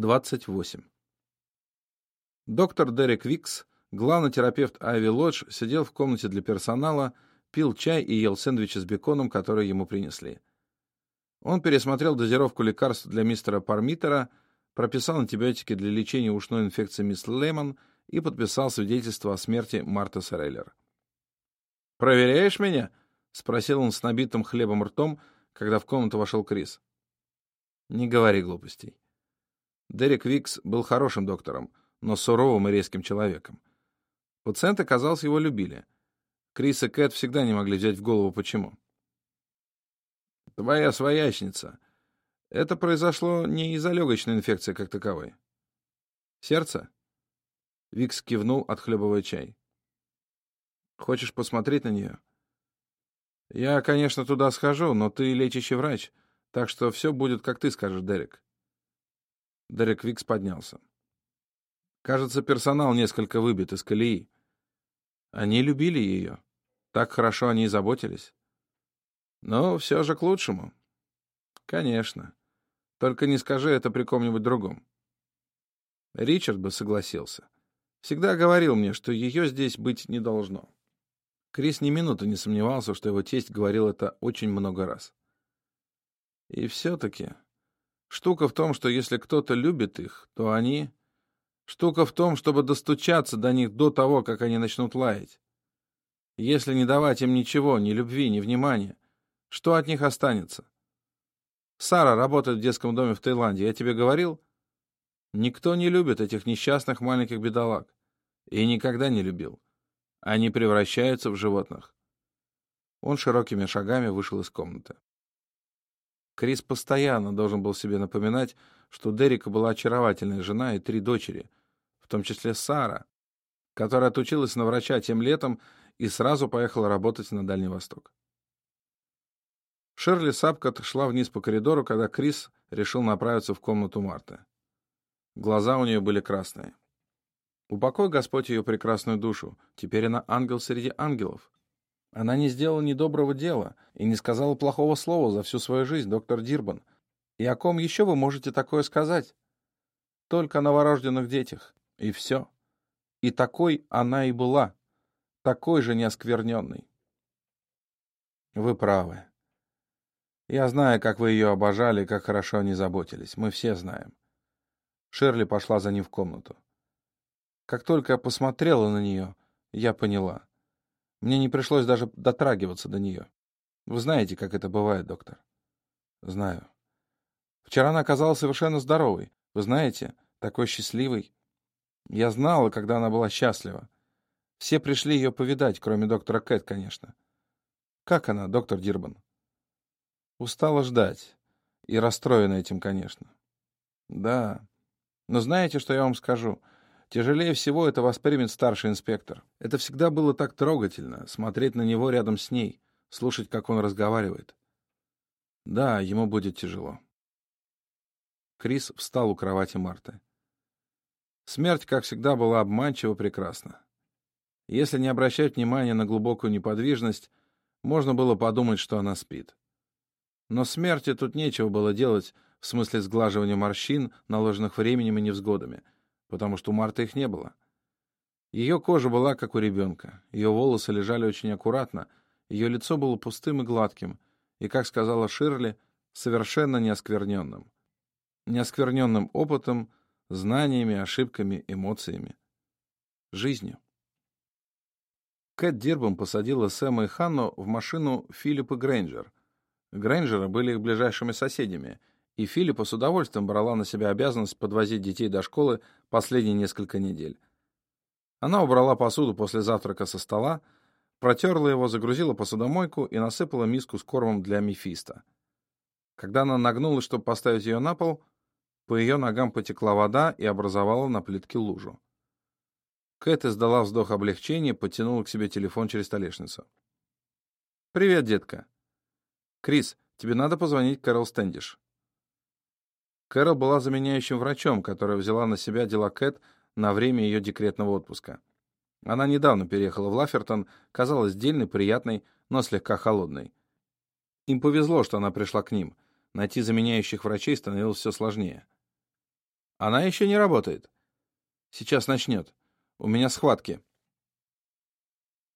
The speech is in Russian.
28. Доктор Дерек Викс, главный терапевт Айви Лодж, сидел в комнате для персонала, пил чай и ел сэндвичи с беконом, которые ему принесли. Он пересмотрел дозировку лекарств для мистера Пармитера, прописал антибиотики для лечения ушной инфекции мисс Лемон и подписал свидетельство о смерти Марты Сорейлер. «Проверяешь меня?» — спросил он с набитым хлебом ртом, когда в комнату вошел Крис. «Не говори глупостей. Дерек Викс был хорошим доктором, но суровым и резким человеком. Пациенты, казалось, его любили. Крис и Кэт всегда не могли взять в голову, почему. «Твоя своячница. Это произошло не из-за легочной инфекции как таковой. Сердце?» Викс кивнул, отхлебывая чай. «Хочешь посмотреть на нее?» «Я, конечно, туда схожу, но ты лечащий врач, так что все будет, как ты скажешь, Дерек». Дерек Викс поднялся. Кажется, персонал несколько выбит из колеи. Они любили ее. Так хорошо они и заботились. Но все же к лучшему. Конечно. Только не скажи это при ком-нибудь другом. Ричард бы согласился. Всегда говорил мне, что ее здесь быть не должно. Крис ни минуты не сомневался, что его тесть говорил это очень много раз. И все-таки Штука в том, что если кто-то любит их, то они... Штука в том, чтобы достучаться до них до того, как они начнут лаять. Если не давать им ничего, ни любви, ни внимания, что от них останется? Сара работает в детском доме в Таиланде, я тебе говорил? Никто не любит этих несчастных маленьких бедолаг. И никогда не любил. Они превращаются в животных. Он широкими шагами вышел из комнаты. Крис постоянно должен был себе напоминать, что Дерека была очаровательная жена и три дочери, в том числе Сара, которая отучилась на врача тем летом и сразу поехала работать на Дальний Восток. Шерли Сапкот шла вниз по коридору, когда Крис решил направиться в комнату Марты. Глаза у нее были красные. Упокой Господь ее прекрасную душу. Теперь она ангел среди ангелов. Она не сделала ни доброго дела и не сказала плохого слова за всю свою жизнь, доктор Дирбан. И о ком еще вы можете такое сказать? Только о новорожденных детях. И все. И такой она и была. Такой же неоскверненной. Вы правы. Я знаю, как вы ее обожали как хорошо о ней заботились. Мы все знаем. Шерли пошла за ним в комнату. Как только я посмотрела на нее, я поняла. Мне не пришлось даже дотрагиваться до нее. Вы знаете, как это бывает, доктор? Знаю. Вчера она оказалась совершенно здоровой. Вы знаете, такой счастливой. Я знала, когда она была счастлива. Все пришли ее повидать, кроме доктора Кэт, конечно. Как она, доктор Дирбан? Устала ждать. И расстроена этим, конечно. Да. Но знаете, что я вам скажу? Тяжелее всего это воспримет старший инспектор. Это всегда было так трогательно, смотреть на него рядом с ней, слушать, как он разговаривает. Да, ему будет тяжело. Крис встал у кровати Марты. Смерть, как всегда, была обманчиво прекрасна. Если не обращать внимания на глубокую неподвижность, можно было подумать, что она спит. Но смерти тут нечего было делать в смысле сглаживания морщин, наложенных временем и невзгодами — потому что у Марты их не было. Ее кожа была как у ребенка, ее волосы лежали очень аккуратно, ее лицо было пустым и гладким, и, как сказала Ширли, совершенно неоскверненным. Неоскверненным опытом, знаниями, ошибками, эмоциями. Жизнью. Кэт Дирбом посадила Сэма и Ханну в машину Филиппа Грейнджер. Грейнджеры были их ближайшими соседями, и Филиппа с удовольствием брала на себя обязанность подвозить детей до школы последние несколько недель. Она убрала посуду после завтрака со стола, протерла его, загрузила посудомойку и насыпала миску с кормом для Мефиста. Когда она нагнулась, чтобы поставить ее на пол, по ее ногам потекла вода и образовала на плитке лужу. Кэт издала вздох облегчения, потянула к себе телефон через столешницу. «Привет, детка. Крис, тебе надо позвонить Кэрол Стэндиш. Кэрол была заменяющим врачом, которая взяла на себя дела Кэт на время ее декретного отпуска. Она недавно переехала в Лафертон, казалась дельной, приятной, но слегка холодной. Им повезло, что она пришла к ним. Найти заменяющих врачей становилось все сложнее. Она еще не работает. Сейчас начнет. У меня схватки.